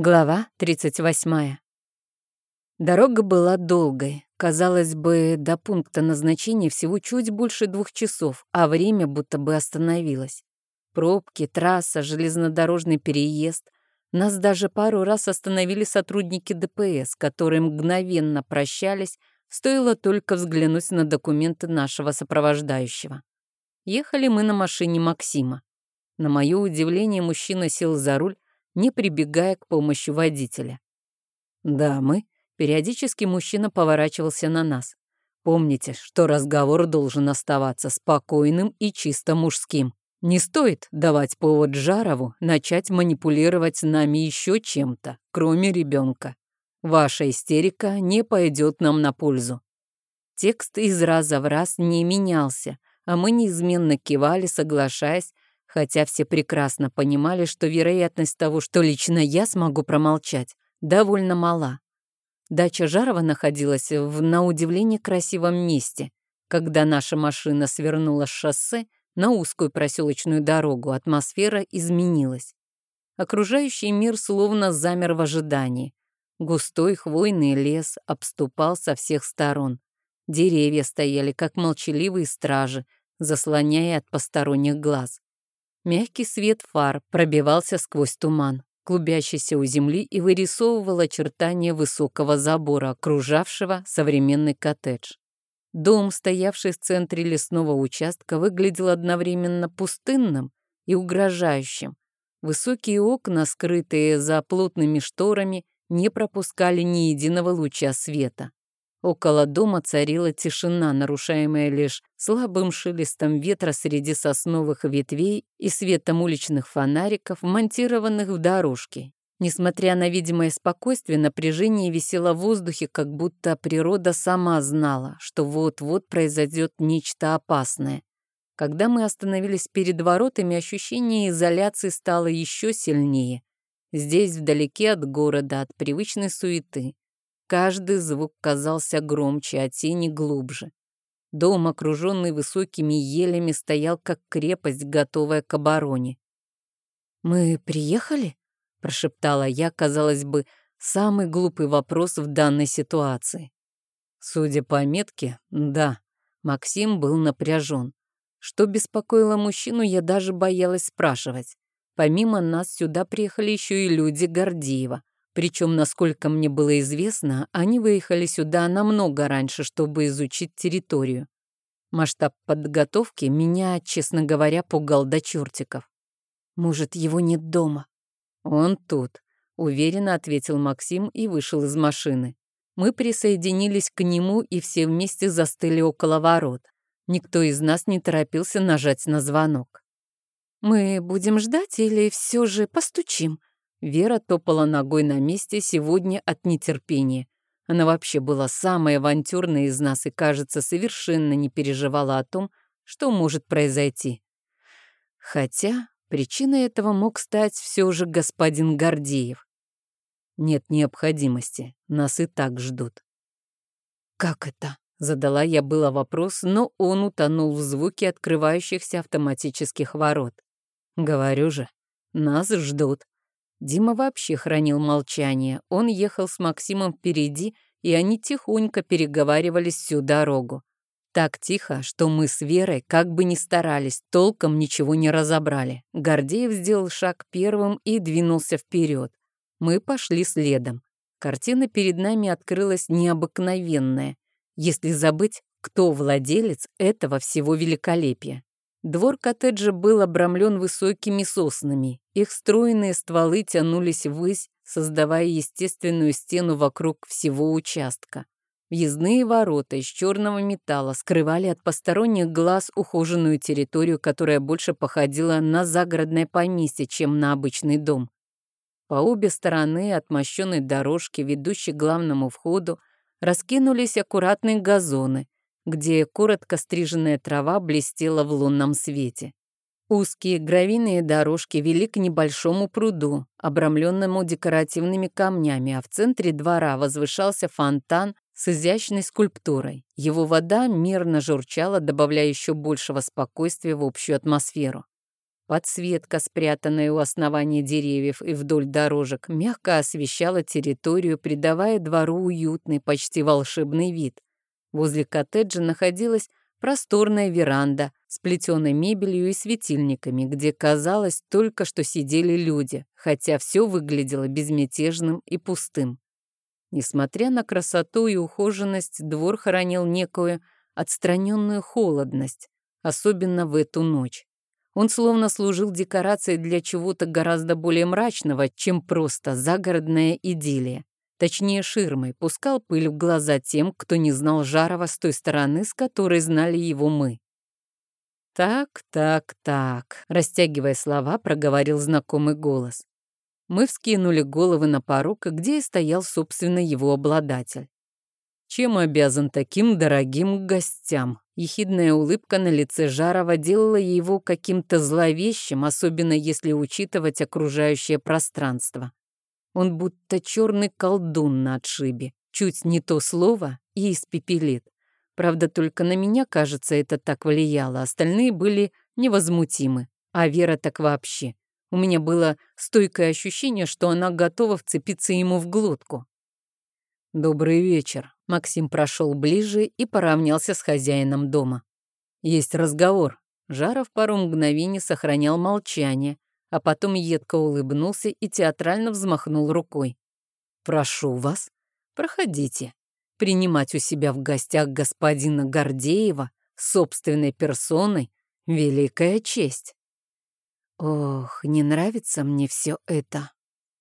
Глава 38. Дорога была долгой. Казалось бы, до пункта назначения всего чуть больше двух часов, а время будто бы остановилось. Пробки, трасса, железнодорожный переезд. Нас даже пару раз остановили сотрудники ДПС, которые мгновенно прощались, стоило только взглянуть на документы нашего сопровождающего. Ехали мы на машине Максима. На мое удивление, мужчина сел за руль, не прибегая к помощи водителя. «Дамы», периодически мужчина поворачивался на нас. «Помните, что разговор должен оставаться спокойным и чисто мужским. Не стоит давать повод Жарову начать манипулировать нами еще чем-то, кроме ребенка. Ваша истерика не пойдет нам на пользу». Текст из раза в раз не менялся, а мы неизменно кивали, соглашаясь, хотя все прекрасно понимали, что вероятность того, что лично я смогу промолчать, довольно мала. Дача Жарова находилась в, на удивление, красивом месте. Когда наша машина свернула с шоссе на узкую проселочную дорогу, атмосфера изменилась. Окружающий мир словно замер в ожидании. Густой хвойный лес обступал со всех сторон. Деревья стояли, как молчаливые стражи, заслоняя от посторонних глаз. Мягкий свет фар пробивался сквозь туман, клубящийся у земли и вырисовывал очертания высокого забора, окружавшего современный коттедж. Дом, стоявший в центре лесного участка, выглядел одновременно пустынным и угрожающим. Высокие окна, скрытые за плотными шторами, не пропускали ни единого луча света. Около дома царила тишина, нарушаемая лишь слабым шелестом ветра среди сосновых ветвей и светом уличных фонариков, монтированных в дорожке. Несмотря на видимое спокойствие, напряжение висело в воздухе, как будто природа сама знала, что вот-вот произойдет нечто опасное. Когда мы остановились перед воротами, ощущение изоляции стало еще сильнее. Здесь, вдалеке от города, от привычной суеты, Каждый звук казался громче, а тени глубже. Дом, окруженный высокими елями, стоял как крепость, готовая к обороне. «Мы приехали?» — прошептала я, казалось бы, самый глупый вопрос в данной ситуации. Судя по метке, да, Максим был напряжен. Что беспокоило мужчину, я даже боялась спрашивать. Помимо нас сюда приехали еще и люди Гордеева. Причем, насколько мне было известно, они выехали сюда намного раньше, чтобы изучить территорию. Масштаб подготовки меня, честно говоря, пугал до чертиков. Может, его нет дома? Он тут, уверенно ответил Максим и вышел из машины. Мы присоединились к нему и все вместе застыли около ворот. Никто из нас не торопился нажать на звонок. «Мы будем ждать или все же постучим?» Вера топала ногой на месте сегодня от нетерпения. Она вообще была самой авантюрной из нас и, кажется, совершенно не переживала о том, что может произойти. Хотя причиной этого мог стать все же господин Гордеев. Нет необходимости, нас и так ждут. «Как это?» — задала я было вопрос, но он утонул в звуке открывающихся автоматических ворот. «Говорю же, нас ждут», Дима вообще хранил молчание. Он ехал с Максимом впереди, и они тихонько переговаривались всю дорогу. Так тихо, что мы с Верой, как бы ни старались, толком ничего не разобрали. Гордеев сделал шаг первым и двинулся вперед. Мы пошли следом. Картина перед нами открылась необыкновенная, если забыть, кто владелец этого всего великолепия. Двор коттеджа был обрамлен высокими соснами. Их стройные стволы тянулись ввысь, создавая естественную стену вокруг всего участка. Въездные ворота из черного металла скрывали от посторонних глаз ухоженную территорию, которая больше походила на загородное поместье, чем на обычный дом. По обе стороны от мощенной дорожки, ведущей к главному входу, раскинулись аккуратные газоны, где коротко стриженная трава блестела в лунном свете. Узкие гравийные дорожки вели к небольшому пруду, обрамленному декоративными камнями, а в центре двора возвышался фонтан с изящной скульптурой. Его вода мирно журчала, добавляя еще большего спокойствия в общую атмосферу. Подсветка, спрятанная у основания деревьев и вдоль дорожек, мягко освещала территорию, придавая двору уютный, почти волшебный вид. Возле коттеджа находилась просторная веранда с плетеной мебелью и светильниками, где, казалось, только что сидели люди, хотя все выглядело безмятежным и пустым. Несмотря на красоту и ухоженность, двор хранил некую отстраненную холодность, особенно в эту ночь. Он словно служил декорацией для чего-то гораздо более мрачного, чем просто загородная идиллия. Точнее, ширмой, пускал пыль в глаза тем, кто не знал Жарова с той стороны, с которой знали его мы. «Так, так, так», — растягивая слова, проговорил знакомый голос. Мы вскинули головы на порог, где и стоял, собственно, его обладатель. Чем обязан таким дорогим гостям? Ехидная улыбка на лице Жарова делала его каким-то зловещим, особенно если учитывать окружающее пространство. Он будто черный колдун на отшибе. Чуть не то слово и испепелит. Правда, только на меня, кажется, это так влияло. Остальные были невозмутимы. А Вера так вообще. У меня было стойкое ощущение, что она готова вцепиться ему в глотку. «Добрый вечер», Максим прошел ближе и поравнялся с хозяином дома. «Есть разговор». Жаров пару мгновений сохранял молчание, а потом едко улыбнулся и театрально взмахнул рукой. «Прошу вас, проходите. Принимать у себя в гостях господина Гордеева собственной персоной — великая честь». «Ох, не нравится мне все это»,